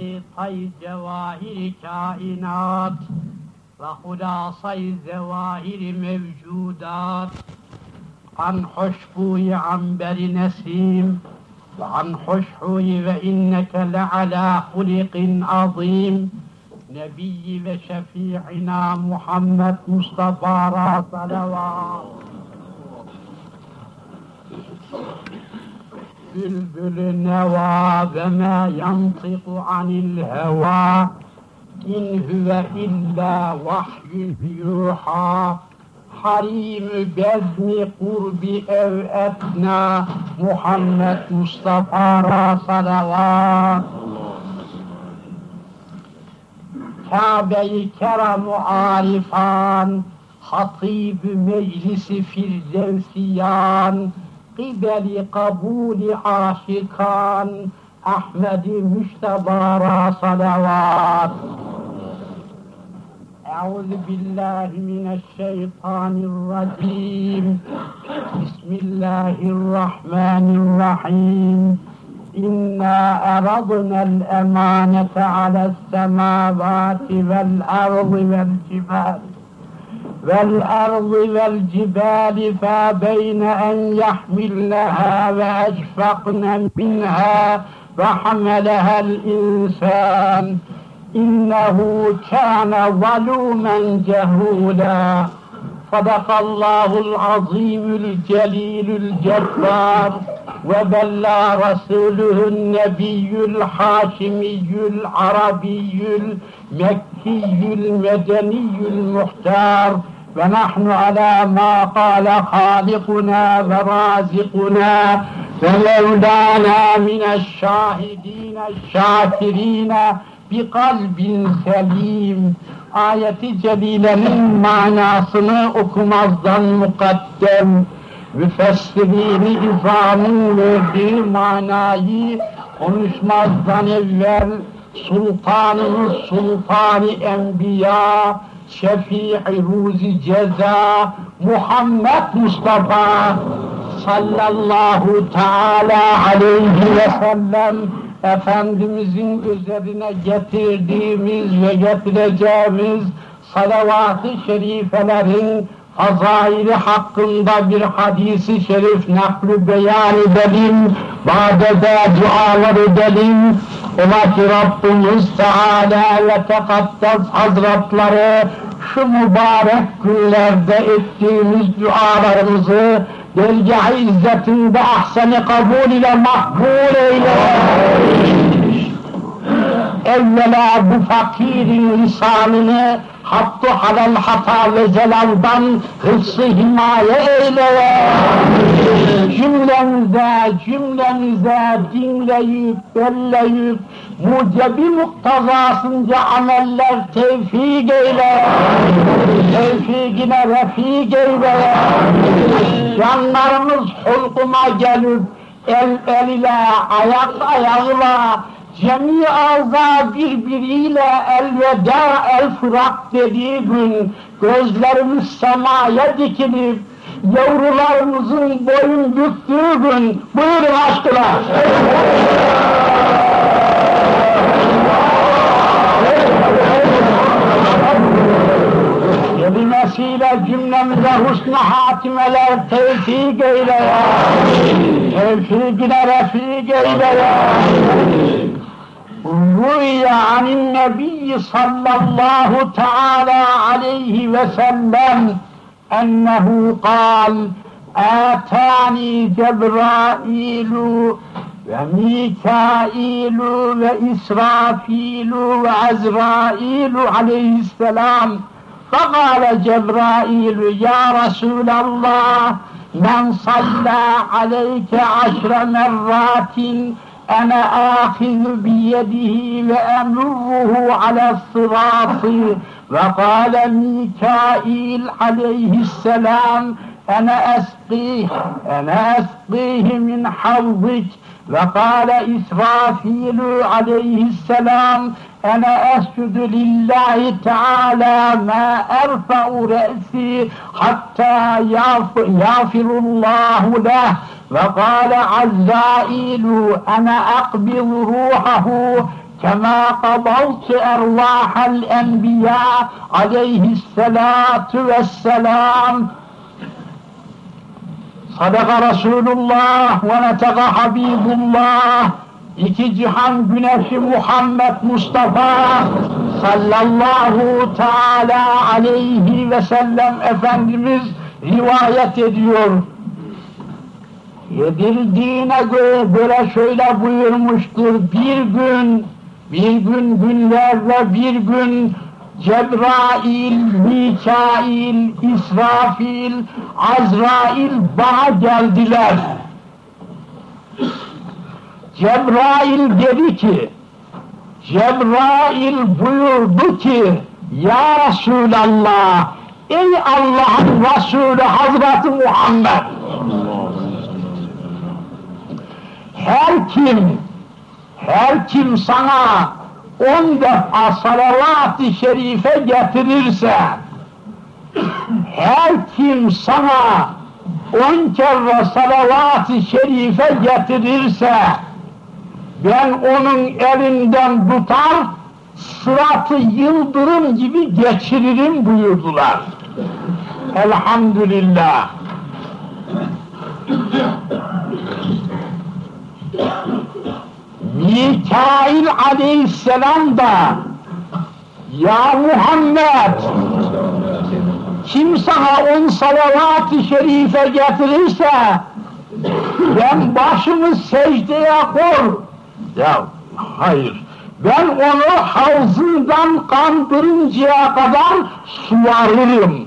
حقيقي جواهر كائنات وخلاصي ظواهر موجودات. عن حشبوي عنبر نسيم وعن حشحوي وإنك لعلى خلق عظيم. نبي وشفيعنا محمد مصطفى صلوات bülbül neva ve ma yantiku anil heva in huve illa vahyü yuha harim bezni kurbi ev etna Muhammed Mustafa salavat. Kabe-i Kerem-u Arifan Hatib-ü Meclisi Firdevsiyan قبل قبول عاشقان أحمد مجتبى صلوات أعوذ بالله من الشيطان الرجيم. بسم الله الرحمن الرحيم. إنا أرضنا الأمانة على السماوات والأرض والجبال. والأرض والجبال فابين أن يحملنها وأشفقن منها وحملها الإنسان. إنه كان ظلوما جهولا. صدق الله العظيم الجليل الجبار وبلى رسوله النبي الحاشمي العربي المكي المدني المختار. ونحن على ما قال خالقنا ورازقنا ومولانا من الشاهدين الشاكرين بقلب سليم. Ayeti celilenin manasını okumazdan mukaddem müfessirini izamın verdiği manayı konuşmazdan evvel sultanımız sultani enbiya şefii ruzi ceza Muhammed Mustafa sallallahu teala aleyhi ve sellem Efendimizin üzerine getirdiğimiz ve getireceğimiz salavat-ı şerifelerin fazaili hakkında bir hadisi şerif naklu beyan edelim, badede dualar edelim. Ola ki Rabbimiz Teala ve Tekaddes Hazretleri şu mübarek günlerde ettiğimiz dualarımızı dergâh-ı izzetinde ahsen kabul ile makbul eyle. Evvela bu fakirin lisanını hattı halal hata ve zelaldan hırsı himaye eyle. Cümlemize, cümlemize dinleyip, belleyip, mucebi muktazasınca ameller tevfik eyle. Tevfikine refik eyle. Canlarımız hulkuma gelip, el el ile, ayak ayağıyla, cemi ağza birbiriyle elveda el fırak dediği gün gözlerimiz semaya dikilip yavrularımızın boyun büktüğü gün buyurun aşkına. Kelimesiyle cümlemize husn hatimeler tevfik eyle ya. Tevfikine refik eyle ya. Rüya anin nebiyyi sallallahu teala aleyhi ve sellem ennehu kal آتاني جبرائيل وميكائيل وإسرافيل وعزرائيل عليه السلام فقال جبرائيل يا رسول الله من صلى عليك عشر مرات أنا آخذ بيده وأمره على الصراط وقال ميكائيل عليه السلام أنا أسقيه أنا أسقيه من حوضك وقال إسرافيل عليه السلام أنا أسجد لله تعالى ما أرفع رأسي حتى يغفر الله له وقال عزائيل أنا أقبض روحه كما قبضت أرواح الأنبياء عليه الصلاة والسلام صدق رسول الله ونتق حبيب الله iki cihan güneşi Muhammed Mustafa sallallahu teala aleyhi ve sellem Efendimiz rivayet ediyor. Yedirdiğine göre böyle şöyle buyurmuştur. Bir gün, bir gün günlerle bir gün Cebrail, Mikail, İsrafil, Azrail bana geldiler. Cebrail dedi ki, Cebrail buyurdu ki, Ya Resulallah, ey Allah'ın Resulü Hazreti Muhammed, her kim, her kim sana on defa salavat-ı şerife getirirse, her kim sana on kere salavat-ı şerife getirirse, ben onun elinden tutar, sıratı yıldırım gibi geçiririm buyurdular. Elhamdülillah. Mikail aleyhisselam da Ya Muhammed kim sana on salavat-ı şerife getirirse ben başımı secdeye koy. Ya hayır ben onu havzından kandırıncaya kadar suvarırım.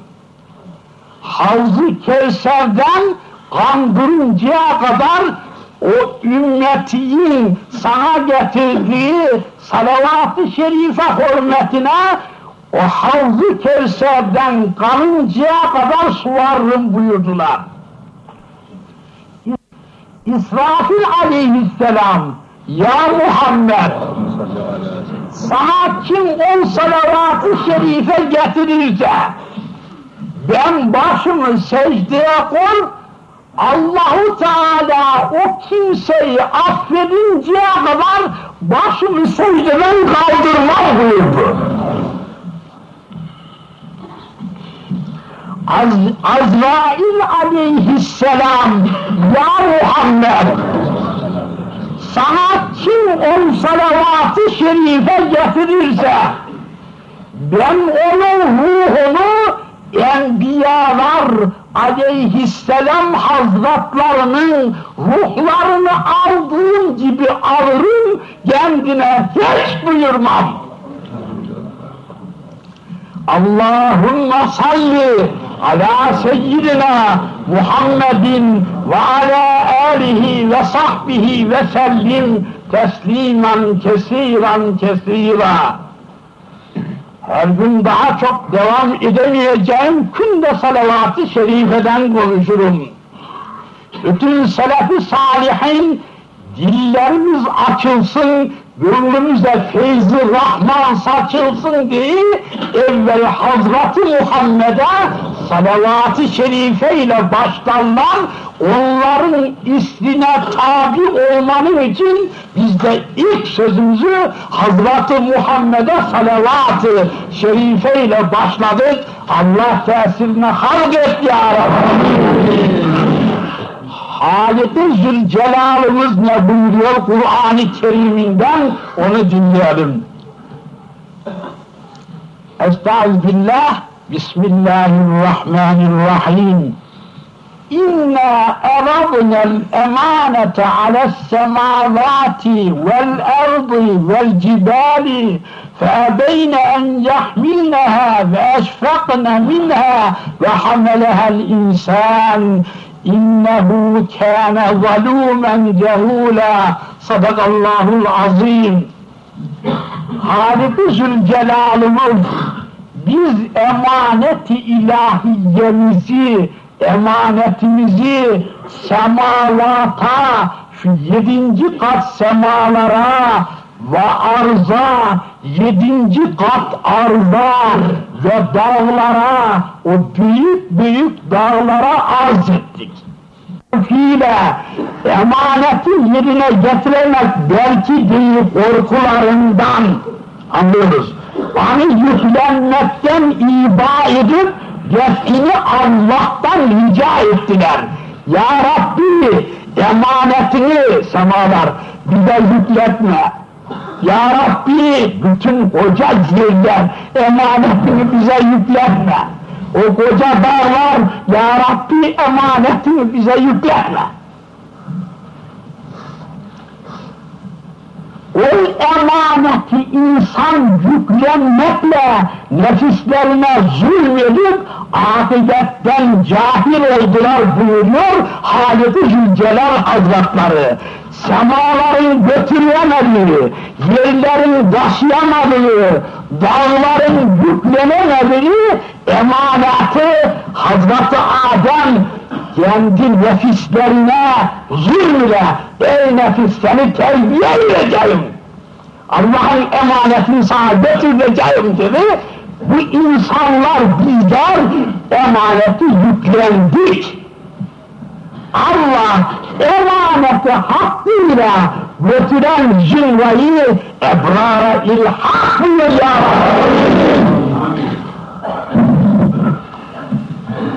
Havzı Kevser'den kandırıncaya kadar o ümmetin sana getirdiği salavat-ı şerife hürmetine o havzu Kevser'den kanıncaya kadar suvarırım buyurdular. İsrafil aleyhisselam Ya Muhammed sana kim on salavat-ı şerife getirirse ben başımı secdeye koy Allahu Teala o kimseyi affedinceye kadar başımı secdeden kaldırmaz buyurdu. Az, Azrail aleyhisselam ya Muhammed sana kim on salavat-ı şerife getirirse ben onun ruhunu enbiyalar aleyhisselam hazretlerinin ruhlarını aldığım gibi alırım, kendine hiç buyurmam. Allahümme salli ala seyyidina Muhammedin ve ala alihi ve sahbihi ve sellim teslimen kesiran kesira. Her gün daha çok devam edemeyeceğim künde salavat-ı şerifeden konuşurum. Bütün selefi salihin dillerimiz açılsın, gönlümüze feyzi rahman saçılsın diye evvel Hazreti Muhammed'e salavat-ı şerife ile başlarlar, onların isline tabi olmanın için biz de ilk sözümüzü Hazreti Muhammed'e salavat-ı şerife ile başladık. Allah tesirine halk et ya Rabbi. Halik-i Zülcelal'ımız ne buyuruyor Kur'an-ı Kerim'inden onu dinleyelim. Estağfirullah, Bismillahirrahmanirrahim. İnna aradna'l emanete ale's-semavati vel-ardı vel-cibali فأبين أن يحملنها وأشفقن منها وحملها الإنسان İnnehu kâne zalûmen cehûlâ. Sadakallâhul azîm. Halik-i Zülcelal'ımız biz emaneti ilahiyemizi, emanetimizi semavata, şu yedinci kat semalara ve arza, yedinci kat arza ve dağlara, o büyük büyük dağlara arz ettik. yüküyle emaneti yerine getiremek belki değil korkularından anlıyoruz. Hani yüklenmekten iba edip defini Allah'tan rica ettiler. Ya Rabbi emanetini semalar bize yükletme. Ya Rabbi bütün koca yerler emanetini bize yükletme. O koca dağlar Ya Rabbi emanetini bize yükletme. O emaneti insan yüklenmekle nefislerine zulmedip afiyetten cahil oldular buyuruyor Halid-i Zülcelal Hazretleri. Semaların götüremediği, yerlerin taşıyamadığı, dağların yüklenemediği emaneti Hazreti Adem kendi nefislerine zulmüyle ey nefis seni terbiye edeceğim. Allah'ın emanetini sana götüreceğim dedi. Bu insanlar bizler emaneti yüklendik. Allah emaneti hakkıyla götüren zümreyi ebrara ilhak ya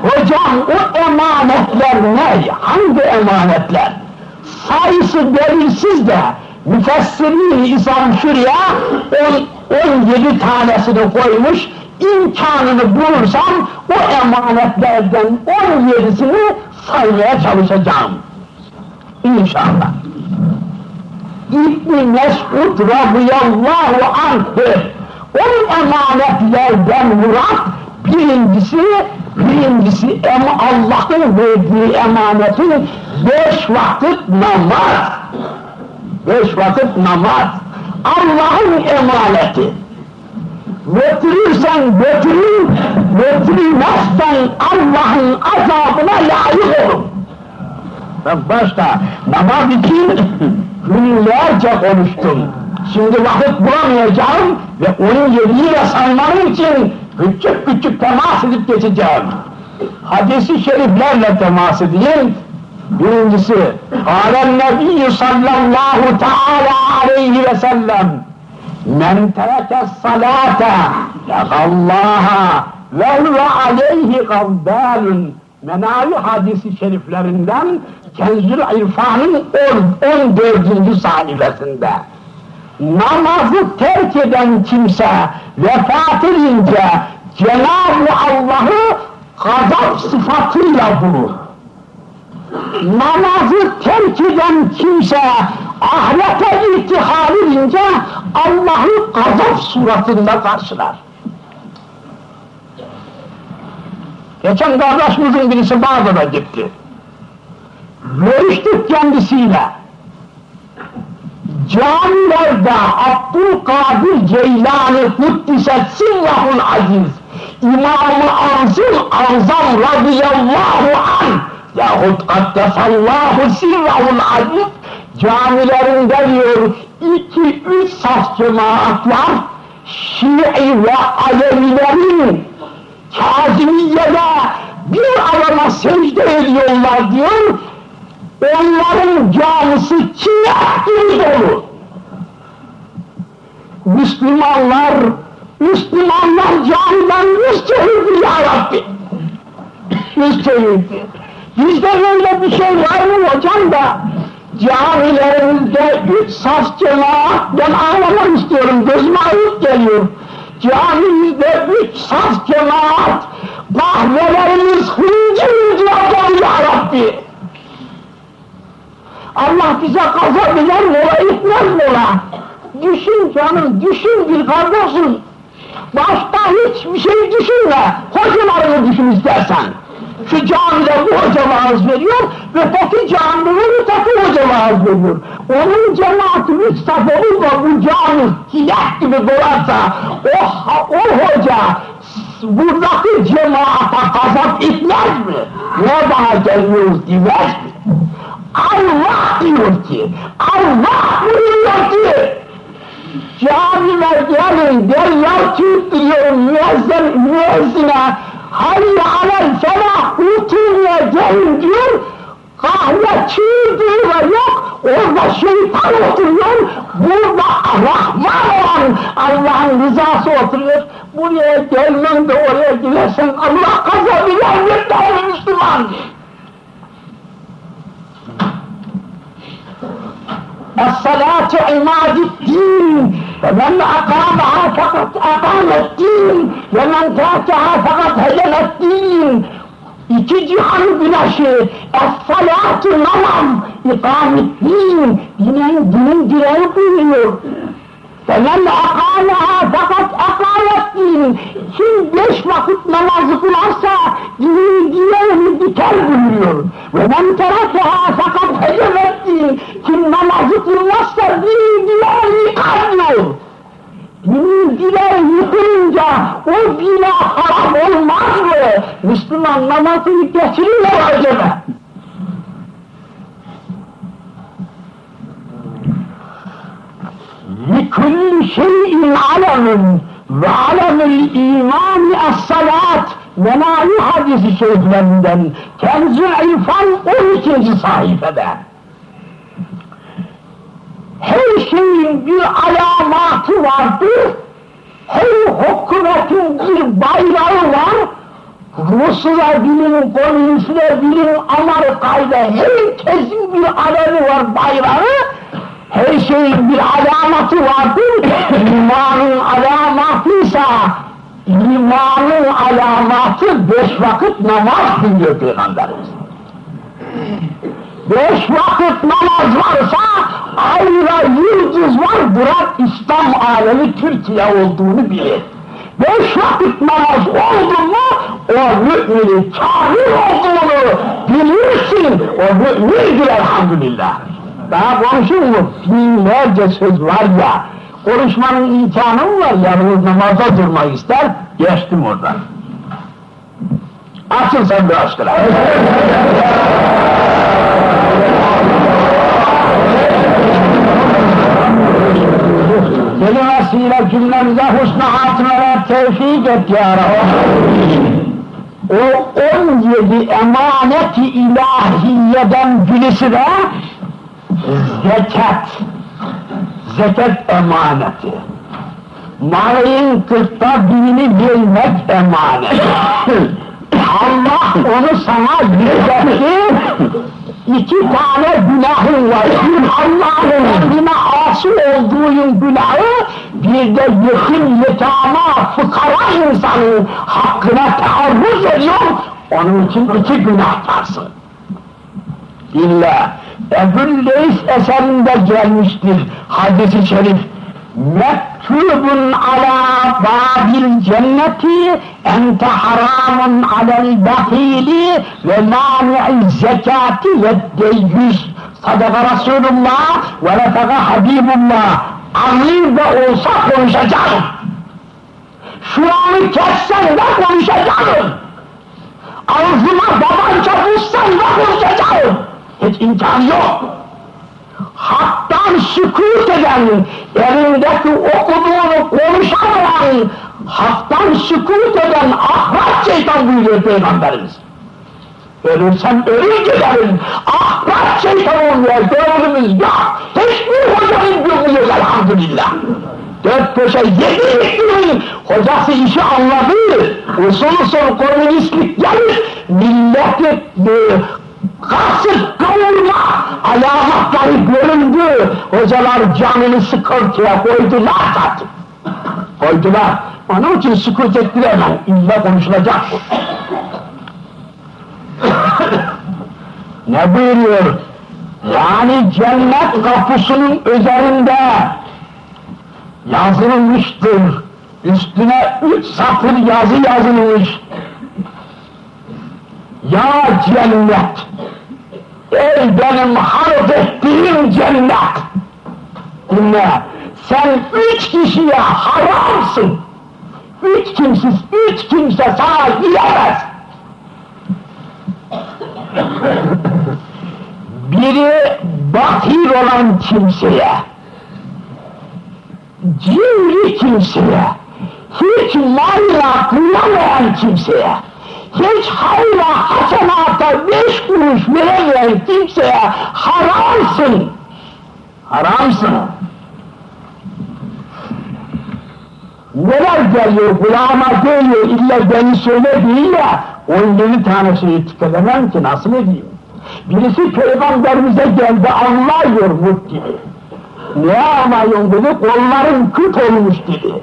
Hocam o emanetler ne? Hangi emanetler? Sayısı belirsiz de müfessirin İslam şuraya 17 tanesini koymuş, imkanını bulursam o emanetlerden 17'sini saymaya çalışacağım. İnşallah. İbn-i Mes'ud radıyallahu anh onun emanetlerden murat birincisi birincisi ama Allah'ın verdiği emanetin beş vakit namaz. Beş vakit namaz. Allah'ın emaneti. Götürürsen götürür, götürmezsen Allah'ın azabına layık olur. Ben başta namaz için günlerce konuştum. Şimdi vakit bulamayacağım ve onun yeriyle saymanın için küçük küçük temas edip geçeceğim. Hadisi şeriflerle temas edeyim. Birincisi, Kâlen Nebiyyü sallallahu teâlâ aleyhi ve sellem Men tereke salâte legallâha ve huve aleyhi gavdâlun Menavi hadisi şeriflerinden Kenzül İrfan'ın 14. sahifesinde namazı terk eden kimse vefat edince Cenab-ı Allah'ı gazap sıfatıyla bulur. Namazı terk eden kimse ahirete irtihal edince Allah'ı gazap suratında karşılar. Geçen kardeşimizin birisi Bağdat'a gitti. Görüştük kendisiyle camilerde Abdülkadir Ceylani Kuddiset Sillahul Aziz İmam-ı Azim Azam radıyallahu anh yahut Kaddesallahu Sillahul Aziz camilerinde diyor iki üç saf cemaat Şii ve Alevilerin Kazimiye'de bir adama secde ediyorlar diyor onların camisi kinyat gibi dolu. Müslümanlar, Müslümanlar camiden yüz çevirdi ya Rabbi. Yüz çevirdi. Bizde böyle bir şey var mı hocam da camilerimizde üç saf cemaat, ben ağlamak istiyorum, gözüme ayıp geliyor. Camimizde üç saf cemaat, kahvelerimiz hıncı hıncı ya Rabbi. Allah bize kaza eder mola etmez mola. Düşün canım, düşün bir kardeşim. Başta hiçbir şey düşünme. Hocalarını düşün istersen. Şu camide bu hoca vaaz veriyor, ve öteki camide öteki hoca vaaz veriyor. Onun cemaati üç saf olur da bu cami siyah gibi dolarsa, o, o hoca buradaki cemaata gazap etmez mi? Ne daha geliyoruz demez mi? Allah diyor ki, Allah buyuruyor ki, camime gelin, derler tüttürüyor müezzin, müezzine, hayya alel felah, utuya gelin diyor, kahve çığırdığı yok, orada şeytan oturuyor, burada Rahman olan Allah'ın rızası oturuyor. Buraya gelmen de oraya gidersen Allah kazanıyor bir Müslüman. الصلاة عماد الدين فمن أقامها فقد أقام الدين ومن تركها فقد هدم الدين İki cihan güneşi, es-salatu namaz, ikamettin, dinin, dinin direği buyuruyor. Femen akâleha fakat akâlet. Kim beş vakit namazı kılarsa dinin direğini biter buyuruyor. Ve men terakâha fakat hecemet. Kim namazı kılmazsa dinin direğini yıkar diyor. Dinin direği yıkılınca o bina haram olmaz mı? Müslüman namazını geçiriyor acaba? لكل شيء علم وعلم الإيمان الصلاة Menayi hadisi şeriflerinden Kenzül İrfan 12. sayfada her şeyin bir alamatı vardır her hükümetin bir bayrağı var Rusya bilin, Komünistler bilin, Amerika'yla herkesin bir alevi var bayrağı her şeyin bir alamatı vardır. İmanın alamatıysa imanın alamatı beş vakit namaz diyor Peygamberimiz. Beş vakit namaz varsa ayra yıldız var, bırak İslam alemi Türkiye olduğunu bilir. Beş vakit namaz oldu mu, o müminin kafir olduğunu bilirsin, o mümindir elhamdülillah. Daha konuşur mu? Binlerce söz var ya, konuşmanın imkanı var, yalnız namaza durmak ister, geçtim oradan. Açın sen bir aşkına. Kelimesiyle cümlemize husna hatimeler tevfik et ya Rabbi. O on yedi emaneti ilahiyeden birisi de zekat. Zekat emaneti. Malın kırkta birini vermek emanet. Allah onu sana yüceltti. İki tane günahın var. Allah'ın emrine asi olduğun günahı, bir de yakın yetama, fıkara insanın hakkına taarruz ediyor. Onun için iki günahtarsın. İlla Ebu Leys eserinde gelmiştir hadis-i şerif. Mektubun ala babil cenneti ente haramun alel bahili ve mani'i zekati ve deyyüz. Sadaka Resulullah ve lefaka Habibullah. Amir de olsa konuşacağım. Şu anı kessen de konuşacağım. Ağzıma babanca vursan da konuşacağım. Hiç imkan yok. Hak'tan sükut eden, elindeki okuduğunu konuşamayan, haktan sükut eden ahrak şeytan buyuruyor Peygamberimiz. Ölürsem ölür giderim, ahrak şeytan oluyor, gönlümüz yok. Hiçbir hocanın gönlü yok elhamdülillah. Dört köşe yedi günün hocası işi anladı. Usul usul komünistlik gelir, milleti kasıp kavurma alamatları göründü. Hocalar canını sıkıntıya koydular zaten. Koydular. Onun için sükut ettiler hemen. İlla konuşulacak. ne buyuruyor? Yani cennet kapısının üzerinde yazılmıştır. Üstüne üç satır yazı yazılmış. Ya cennet! Ey benim harp ettiğim cennet! Dinle! Sen üç kişiye haramsın! Üç kimsiz, üç kimse sana giremez! Biri bakir olan kimseye, cimri kimseye, hiç mayla kıyamayan kimseye, hiç hayra hasenata beş kuruş veremeyen kimseye haramsın. Haramsın. Neler geliyor kulağıma geliyor illa beni söyle değil ya on yedi tanesini etikelemem ki nasıl edeyim? Birisi peygamberimize geldi anlıyor gibi. Ne anlayın dedi kolların kıt olmuş dedi.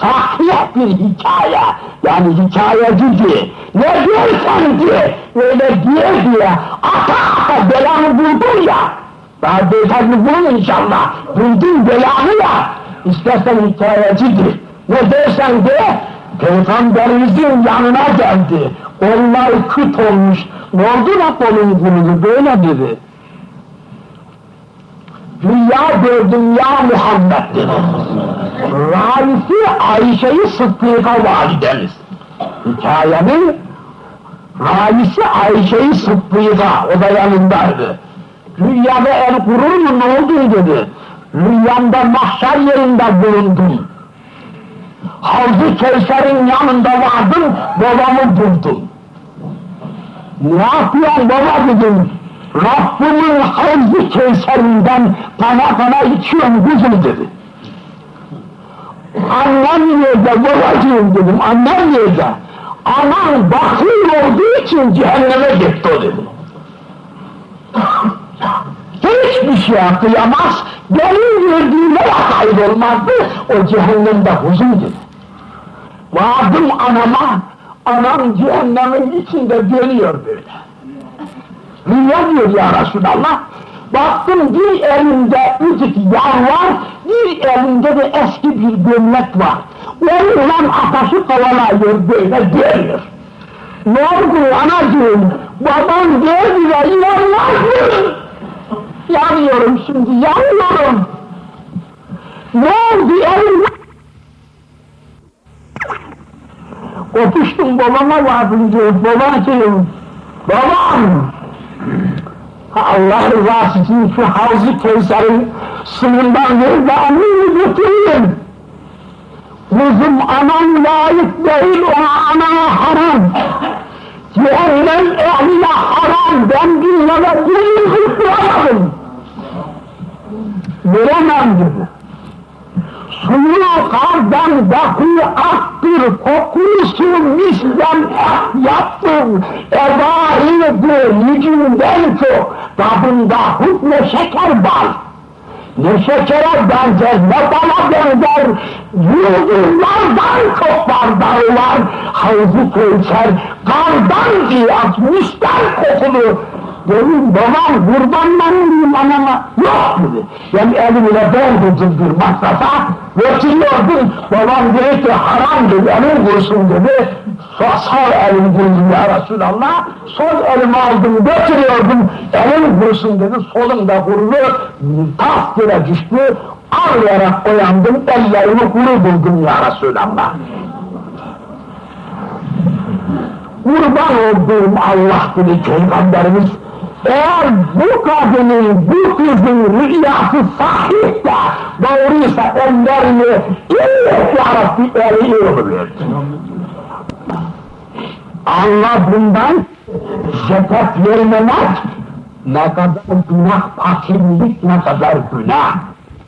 Sahih bir hikaye yani hikayeci ne diyorsan diye öyle diye diye ata ata belanı buldun ya daha beyefendi bulun inşallah buldun belanı ya istersen hikayecidir ne dersen de Peygamberimizin yanına geldi. Onlar kıt olmuş. Ne oldu kolun kurudu? Böyle dedi. Dünya gördüm ya Muhammed dedi. Raisi Ayşe-i Sıddık'a validemiz. Hikayenin Raisi Ayşe-i Sıddık'a, o da yanındaydı. Rüyada el kurur mu ne oldu dedi. Rüyamda mahşer yerinde bulundum. Havzu Kevser'in yanında vardım, babamı buldum. Ne yapıyorsun baba dedim. Rabbimin Havzu Kevser'inden kana kana içiyorum kuzum dedi. Annem nerede babacığım dedim, annem nerede? Anan bakır olduğu için cehenneme gitti o dedi. Hiçbir şey kıyamaz, benim verdiğime kaybolmazdı, o cehennemde huzur dedi. Vardım anama, anam cehennemin içinde dönüyor böyle. Rüya diyor ya Resulallah, baktım bir elinde ücük yağ var, bir elinde de eski bir gömlek var. Onunla ataşı kovalıyor böyle dönüyor. Ne oldu anacığım, babam ve inanmaz mı? Yanıyorum şimdi, yanıyorum. Ne oldu elim Kopuştum babama diyor, babacığım, babam! Allah rızası için şu Havz-ı Kevser'in suyundan ver de annemi götüreyim. Kuzum anam layık değil ona ana haram. Cehennem ehline haram, ben dünyada bir zıplamadım. Veremem dedi suyu kardan dahi aktır, kokusu mislen yaptım. Ebahidir yücünden çok, tadında hutne şeker bal. Ne şekere benzer, ne bana benzer, yıldızlardan çok bardağlar, havzu köyser, kardan diyaz, misler kokulu, Dedim babam kurbanların diyeyim anama. Yok dedi. Ben elimle doldurdum bir masrafa. Götürüyordum. Babam dedi ki haram dedi. Elin kurusun dedi. Sağ, elim kurudum ya Resulallah. Sol elimi aldım götürüyordum. Elin kurusun dedi. Solum da kurudu. Tas yere düştü. Ağlayarak uyandım. Ellerimi kuru buldum ya Resulallah. Kurban olduğum Allah dedi Peygamberimiz eğer bu kadının, bu kızın rüyası sahihse, doğruysa onlarını illet yarabbi eriyor. Allah bundan zekat vermemek ne kadar günah, fakirlik ne kadar günah.